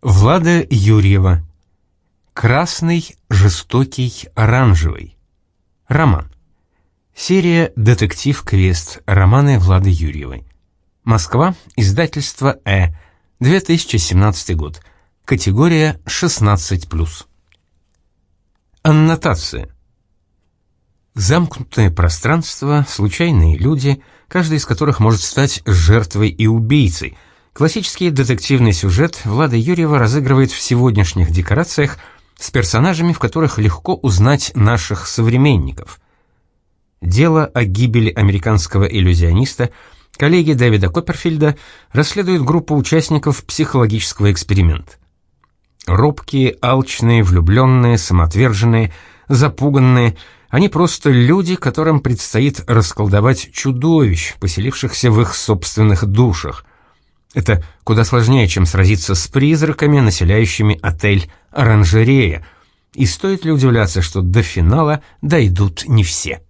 Влада Юрьева. Красный, жестокий, оранжевый. Роман. Серия «Детектив Квест». Романы Влады Юрьевой. Москва. Издательство «Э». 2017 год. Категория 16+. Аннотация. Замкнутое пространство, случайные люди, каждый из которых может стать жертвой и убийцей – Классический детективный сюжет Влада Юрьева разыгрывает в сегодняшних декорациях с персонажами, в которых легко узнать наших современников. Дело о гибели американского иллюзиониста коллеги Дэвида Копперфильда расследует группа участников психологического эксперимента. Робкие, алчные, влюбленные, самоотверженные, запуганные – они просто люди, которым предстоит расколдовать чудовищ, поселившихся в их собственных душах – это куда сложнее, чем сразиться с призраками, населяющими отель «Оранжерея», и стоит ли удивляться, что до финала дойдут не все.